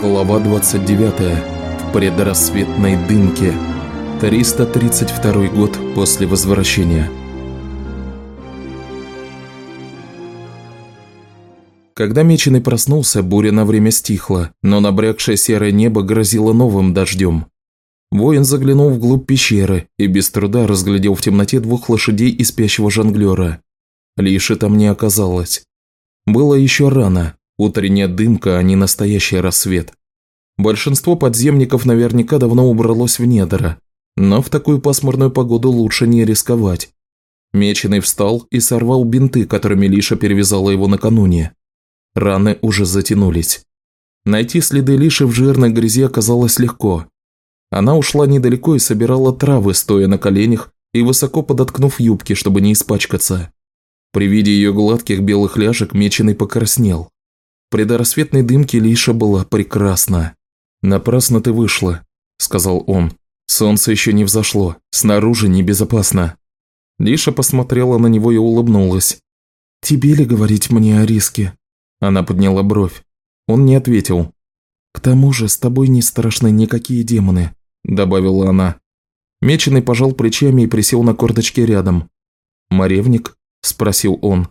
Глава 29. В предрассветной дымке. 332 год после возвращения. Когда Меченый проснулся, буря на время стихла, но набрякшее серое небо грозило новым дождем. Воин заглянул вглубь пещеры и без труда разглядел в темноте двух лошадей и спящего жонглера. Лиши там не оказалось. Было еще рано, Утренняя дымка, а не настоящий рассвет. Большинство подземников наверняка давно убралось в недра, но в такую пасмурную погоду лучше не рисковать. Меченый встал и сорвал бинты, которыми Лиша перевязала его накануне. Раны уже затянулись. Найти следы Лиши в жирной грязи оказалось легко. Она ушла недалеко и собирала травы, стоя на коленях и высоко подоткнув юбки, чтобы не испачкаться. При виде ее гладких белых ляжек Меченый покраснел предрассветной дымке Лиша была прекрасна. «Напрасно ты вышла», – сказал он. «Солнце еще не взошло, снаружи небезопасно». Лиша посмотрела на него и улыбнулась. «Тебе ли говорить мне о риске?» Она подняла бровь. Он не ответил. «К тому же с тобой не страшны никакие демоны», – добавила она. Меченый пожал плечами и присел на корточки рядом. «Моревник?» – спросил он.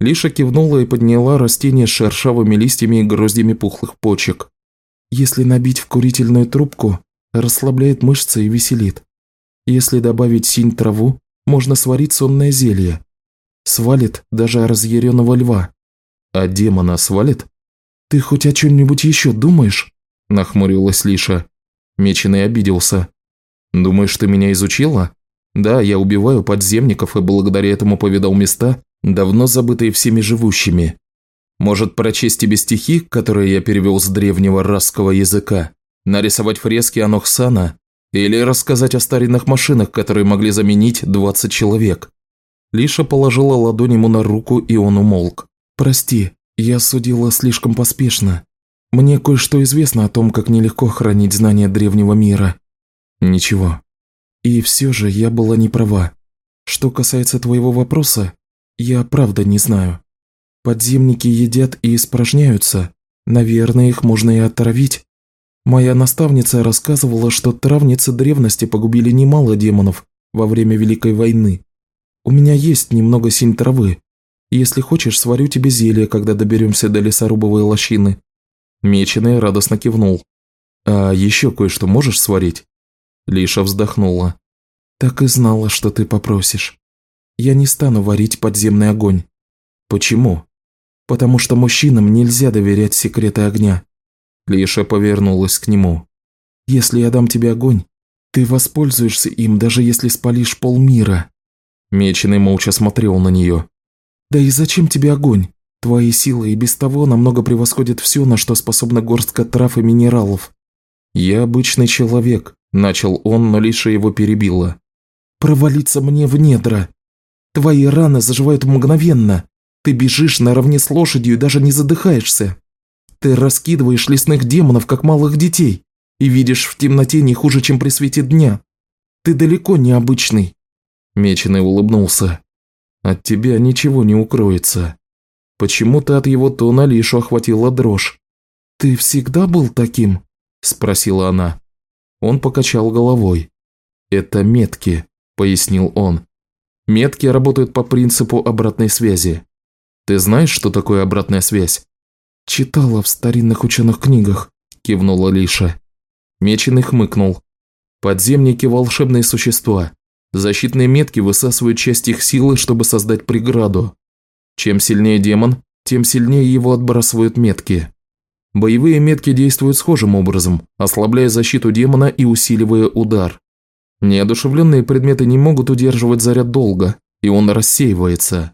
Лиша кивнула и подняла растение с шершавыми листьями и гроздями пухлых почек. Если набить в курительную трубку, расслабляет мышцы и веселит. Если добавить синь траву, можно сварить сонное зелье. Свалит даже разъяренного льва. А демона свалит? Ты хоть о чем-нибудь еще думаешь? Нахмурилась Лиша. Меченый обиделся. Думаешь, ты меня изучила? Да, я убиваю подземников и благодаря этому повидал места, давно забытые всеми живущими. Может, прочесть тебе стихи, которые я перевел с древнего расского языка, нарисовать фрески Анохсана или рассказать о старинных машинах, которые могли заменить 20 человек. Лиша положила ладонь ему на руку, и он умолк. «Прости, я судила слишком поспешно. Мне кое-что известно о том, как нелегко хранить знания древнего мира». «Ничего». «И все же я была не права. Что касается твоего вопроса, я правда не знаю. Подземники едят и испражняются. Наверное, их можно и отравить. Моя наставница рассказывала, что травницы древности погубили немало демонов во время Великой войны. У меня есть немного синь травы. Если хочешь, сварю тебе зелье, когда доберемся до лесорубовой лощины». Меченый радостно кивнул. «А еще кое-что можешь сварить?» Лиша вздохнула. «Так и знала, что ты попросишь. Я не стану варить подземный огонь. Почему? Потому что мужчинам нельзя доверять секреты огня. Лиша повернулась к нему. Если я дам тебе огонь, ты воспользуешься им, даже если спалишь полмира. Меченый молча смотрел на нее. Да и зачем тебе огонь? Твои силы и без того намного превосходят все, на что способна горстка трав и минералов. Я обычный человек, начал он, но Лиша его перебила. Провалиться мне в недра. Твои раны заживают мгновенно. Ты бежишь наравне с лошадью и даже не задыхаешься. Ты раскидываешь лесных демонов, как малых детей, и видишь в темноте не хуже, чем при свете дня. Ты далеко не обычный». Меченый улыбнулся. «От тебя ничего не укроется. Почему-то от его тона Лишу охватила дрожь. «Ты всегда был таким?» – спросила она. Он покачал головой. «Это метки», – пояснил он. Метки работают по принципу обратной связи. Ты знаешь, что такое обратная связь? Читала в старинных ученых книгах, кивнула Лиша. Меченый хмыкнул. Подземники – волшебные существа. Защитные метки высасывают часть их силы, чтобы создать преграду. Чем сильнее демон, тем сильнее его отбрасывают метки. Боевые метки действуют схожим образом, ослабляя защиту демона и усиливая удар. Неодушевленные предметы не могут удерживать заряд долго, и он рассеивается.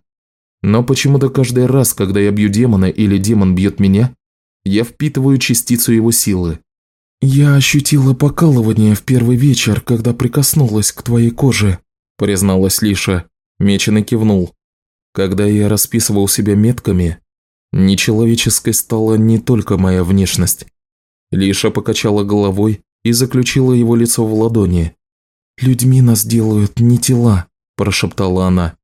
Но почему-то каждый раз, когда я бью демона или демон бьет меня, я впитываю частицу его силы. «Я ощутила покалывание в первый вечер, когда прикоснулась к твоей коже», призналась Лиша. Меченый кивнул. Когда я расписывал себя метками, нечеловеческой стала не только моя внешность. Лиша покачала головой и заключила его лицо в ладони. «Людьми нас делают не тела», – прошептала она.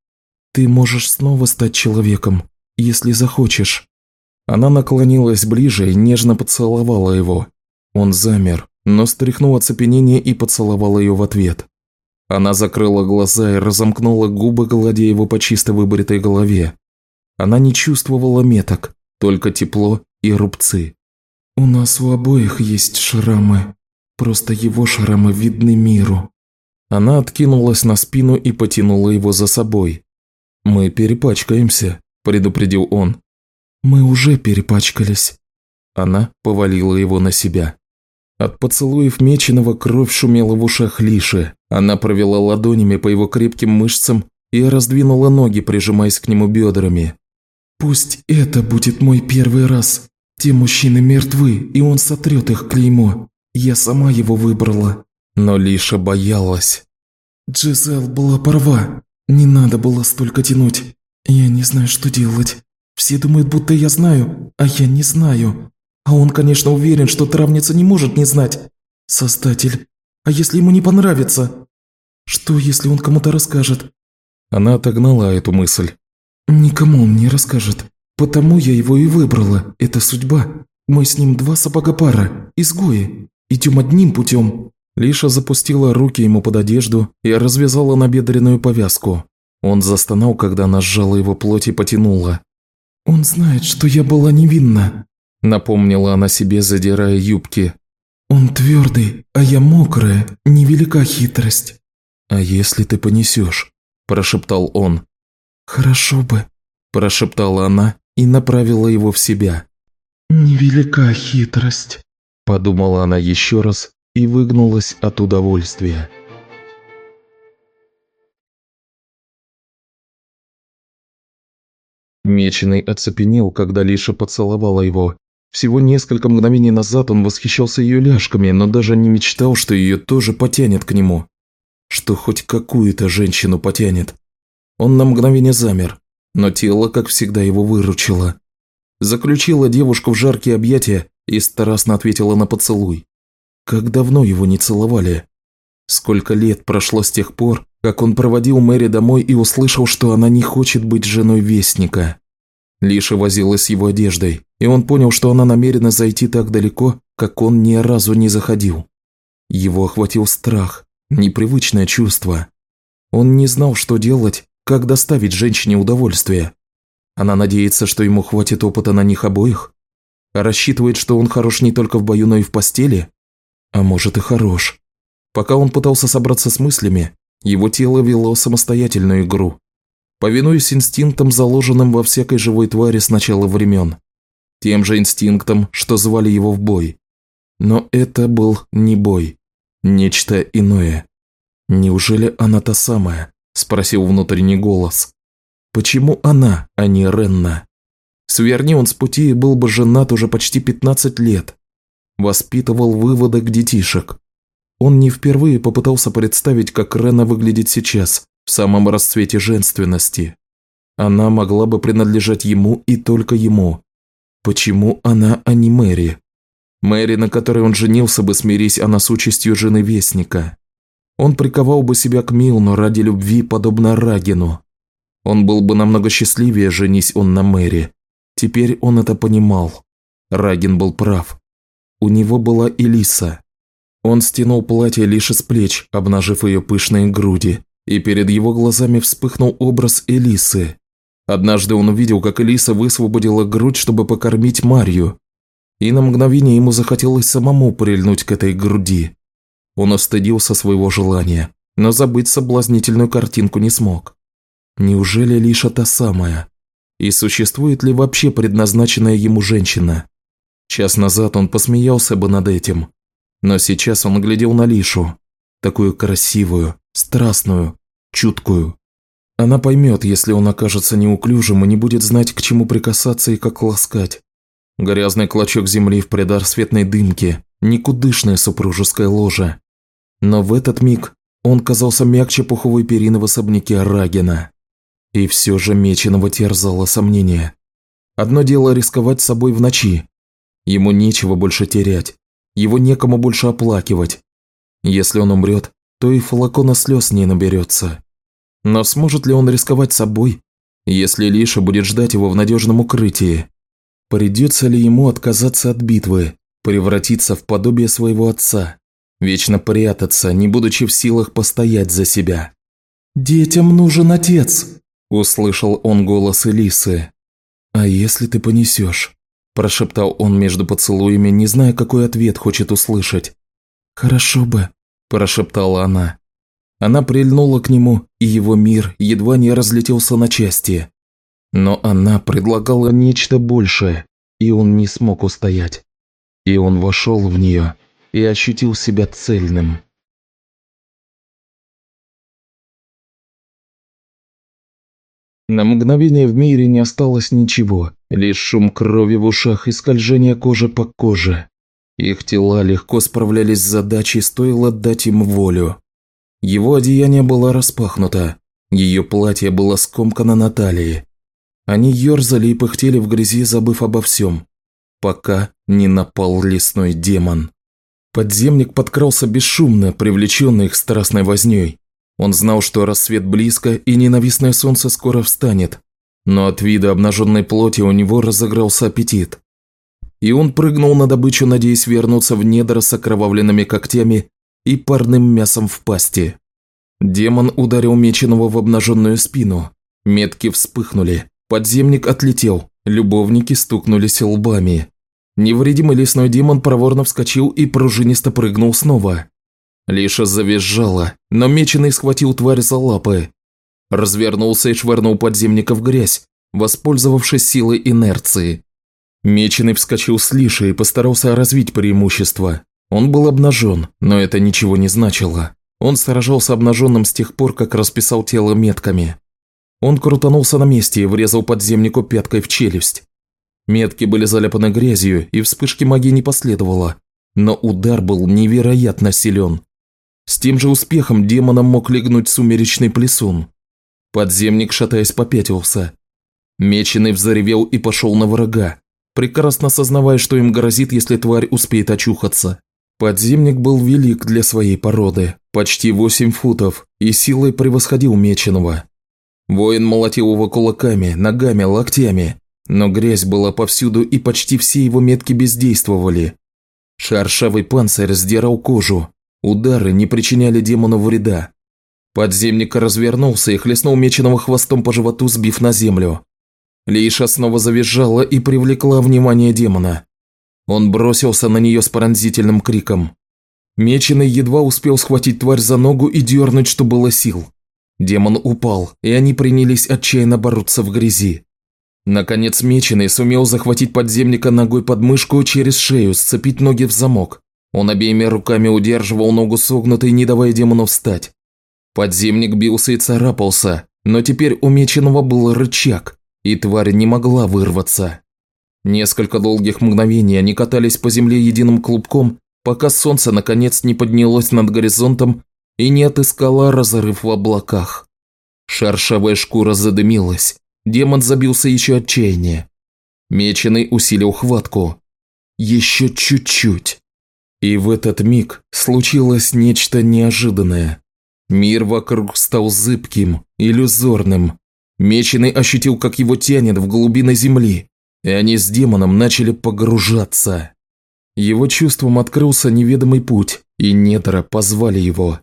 «Ты можешь снова стать человеком, если захочешь». Она наклонилась ближе и нежно поцеловала его. Он замер, но стряхнул оцепенение и поцеловал ее в ответ. Она закрыла глаза и разомкнула губы, гладя его по чисто выбритой голове. Она не чувствовала меток, только тепло и рубцы. «У нас у обоих есть шрамы. Просто его шрамы видны миру». Она откинулась на спину и потянула его за собой. «Мы перепачкаемся», – предупредил он. «Мы уже перепачкались». Она повалила его на себя. От поцелуев Меченого кровь шумела в ушах Лиши. Она провела ладонями по его крепким мышцам и раздвинула ноги, прижимаясь к нему бедрами. «Пусть это будет мой первый раз. Те мужчины мертвы, и он сотрет их клеймо. Я сама его выбрала». Но Лиша боялась. Джизел была права. Не надо было столько тянуть. Я не знаю, что делать. Все думают, будто я знаю, а я не знаю. А он, конечно, уверен, что травница не может не знать. Создатель. А если ему не понравится? Что, если он кому-то расскажет? Она отогнала эту мысль. Никому он не расскажет. Потому я его и выбрала. Это судьба. Мы с ним два сапога пара, изгои. Идем одним путем. Лиша запустила руки ему под одежду и развязала набедренную повязку. Он застонал, когда она сжала его плоть и потянула. «Он знает, что я была невинна», – напомнила она себе, задирая юбки. «Он твердый, а я мокрая, невелика хитрость». «А если ты понесешь?» – прошептал он. «Хорошо бы», – прошептала она и направила его в себя. «Невелика хитрость», – подумала она еще раз и выгнулась от удовольствия. Меченый оцепенел, когда Лиша поцеловала его. Всего несколько мгновений назад он восхищался ее ляжками, но даже не мечтал, что ее тоже потянет к нему. Что хоть какую-то женщину потянет. Он на мгновение замер, но тело, как всегда, его выручило. Заключила девушку в жаркие объятия и страстно ответила на поцелуй. Как давно его не целовали? Сколько лет прошло с тех пор, как он проводил Мэри домой и услышал, что она не хочет быть женой Вестника. Лиша возилась его одеждой, и он понял, что она намерена зайти так далеко, как он ни разу не заходил. Его охватил страх, непривычное чувство. Он не знал, что делать, как доставить женщине удовольствие. Она надеется, что ему хватит опыта на них обоих? Рассчитывает, что он хорош не только в бою, но и в постели? А может и хорош. Пока он пытался собраться с мыслями, его тело вело самостоятельную игру, повинуясь инстинктам, заложенным во всякой живой твари с начала времен. Тем же инстинктам, что звали его в бой. Но это был не бой. Нечто иное. «Неужели она та самая?» – спросил внутренний голос. «Почему она, а не Ренна?» Сверни он с пути и был бы женат уже почти 15 лет. Воспитывал выводок детишек. Он не впервые попытался представить, как Рена выглядит сейчас, в самом расцвете женственности. Она могла бы принадлежать ему и только ему. Почему она, а не Мэри? Мэри, на которой он женился бы, смирись она с участью жены Вестника. Он приковал бы себя к Милну ради любви, подобно Рагину. Он был бы намного счастливее, женись он на Мэри. Теперь он это понимал. Рагин был прав. У него была Элиса, он стянул платье лишь из плеч, обнажив ее пышные груди, и перед его глазами вспыхнул образ Элисы. Однажды он увидел, как Элиса высвободила грудь, чтобы покормить Марью, и на мгновение ему захотелось самому прильнуть к этой груди. Он остыдился своего желания, но забыть соблазнительную картинку не смог. Неужели лишь та самая? И существует ли вообще предназначенная ему женщина? Час назад он посмеялся бы над этим, но сейчас он глядел на Лишу, такую красивую, страстную, чуткую. Она поймет, если он окажется неуклюжим и не будет знать, к чему прикасаться и как ласкать. Грязный клочок земли в предрассветной дымке, никудышное супружеское ложе. Но в этот миг он казался мягче пуховой перины в особняке Рагина. И все же Меченого терзало сомнение. Одно дело рисковать собой в ночи. Ему нечего больше терять. Его некому больше оплакивать. Если он умрет, то и флакона слез не наберется. Но сможет ли он рисковать собой, если Лиша будет ждать его в надежном укрытии? Придется ли ему отказаться от битвы, превратиться в подобие своего отца, вечно прятаться, не будучи в силах постоять за себя? «Детям нужен отец», – услышал он голос Элисы. «А если ты понесешь?» – прошептал он между поцелуями, не зная, какой ответ хочет услышать. «Хорошо бы», – прошептала она. Она прильнула к нему, и его мир едва не разлетелся на части. Но она предлагала нечто большее, и он не смог устоять. И он вошел в нее и ощутил себя цельным. На мгновение в мире не осталось ничего, лишь шум крови в ушах и скольжение кожи по коже. Их тела легко справлялись с задачей, стоило дать им волю. Его одеяние было распахнуто, ее платье было скомкано на талии. Они ерзали и пыхтели в грязи, забыв обо всем, пока не напал лесной демон. Подземник подкрался бесшумно, привлеченный их страстной вознёй. Он знал, что рассвет близко и ненавистное солнце скоро встанет, но от вида обнаженной плоти у него разыгрался аппетит. И он прыгнул на добычу, надеясь вернуться в недра с окровавленными когтями и парным мясом в пасти. Демон ударил меченого в обнаженную спину. Метки вспыхнули. Подземник отлетел. Любовники стукнулись лбами. Невредимый лесной демон проворно вскочил и пружинисто прыгнул снова. Лиша завизжала, но меченый схватил тварь за лапы. Развернулся и швырнул подземника в грязь, воспользовавшись силой инерции. Меченый вскочил с Лишей и постарался развить преимущество. Он был обнажен, но это ничего не значило. Он сражался обнаженным с тех пор, как расписал тело метками. Он крутанулся на месте и врезал подземнику пяткой в челюсть. Метки были заляпаны грязью, и вспышки магии не последовало, но удар был невероятно силен. С тем же успехом демоном мог легнуть сумеречный плесун. Подземник, шатаясь, попятился. Меченый взоревел и пошел на врага, прекрасно сознавая, что им грозит, если тварь успеет очухаться. Подземник был велик для своей породы, почти 8 футов, и силой превосходил Меченого. Воин молотил его кулаками, ногами, локтями, но грязь была повсюду и почти все его метки бездействовали. Шаршавый панцирь сдирал кожу, удары не причиняли демону вреда. Подземник развернулся и хлестнул Меченого хвостом по животу, сбив на землю. Лейша снова завизжала и привлекла внимание демона. Он бросился на нее с пронзительным криком. Меченый едва успел схватить тварь за ногу и дернуть, что было сил. Демон упал, и они принялись отчаянно бороться в грязи. Наконец Меченый сумел захватить подземника ногой под мышку через шею, сцепить ноги в замок. Он обеими руками удерживал ногу согнутой, не давая демону встать. Подземник бился и царапался, но теперь у Меченого был рычаг, и тварь не могла вырваться. Несколько долгих мгновений они катались по земле единым клубком, пока солнце наконец не поднялось над горизонтом и не отыскало разрыв в облаках. Шаршавая шкура задымилась, демон забился еще отчаяние. Меченый усилил хватку. Еще чуть-чуть. И в этот миг случилось нечто неожиданное. Мир вокруг стал зыбким, иллюзорным. Меченый ощутил, как его тянет в глубины земли, и они с демоном начали погружаться. Его чувством открылся неведомый путь, и недра позвали его.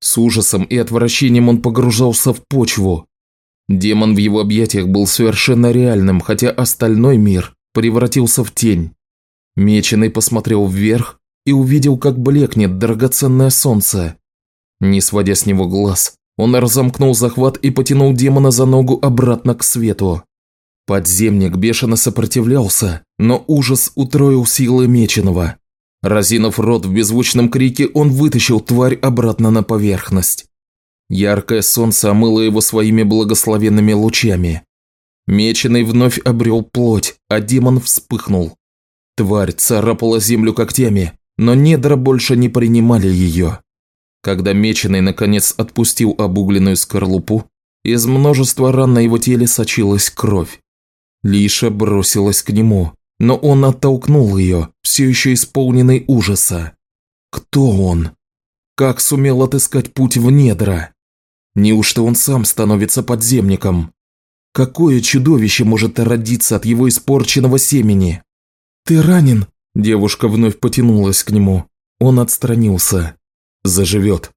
С ужасом и отвращением он погружался в почву. Демон в его объятиях был совершенно реальным, хотя остальной мир превратился в тень. Меченый посмотрел вверх и увидел, как блекнет драгоценное солнце. Не сводя с него глаз, он разомкнул захват и потянул демона за ногу обратно к свету. Подземник бешено сопротивлялся, но ужас утроил силы Меченого. Разинув рот в беззвучном крике, он вытащил тварь обратно на поверхность. Яркое солнце омыло его своими благословенными лучами. Меченый вновь обрел плоть, а демон вспыхнул. Тварь царапала землю когтями, но недра больше не принимали ее. Когда Меченый наконец отпустил обугленную скорлупу, из множества ран на его теле сочилась кровь. Лиша бросилась к нему, но он оттолкнул ее, все еще исполненный ужаса. Кто он? Как сумел отыскать путь в недра? Неужто он сам становится подземником? Какое чудовище может родиться от его испорченного семени? «Ты ранен?» Девушка вновь потянулась к нему. Он отстранился. Заживет.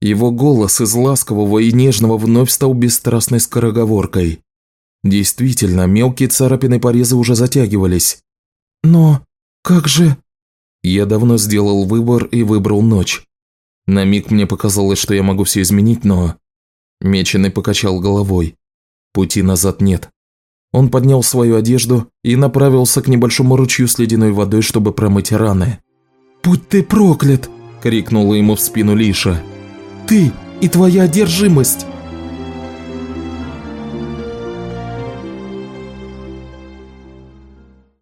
Его голос из ласкового и нежного вновь стал бесстрастной скороговоркой. Действительно, мелкие царапины порезы уже затягивались. «Но как же...» Я давно сделал выбор и выбрал ночь. На миг мне показалось, что я могу все изменить, но... Меченый покачал головой. Пути назад нет. Он поднял свою одежду и направился к небольшому ручью с ледяной водой, чтобы промыть раны. «Будь ты проклят!» – крикнула ему в спину Лиша. «Ты и твоя одержимость!»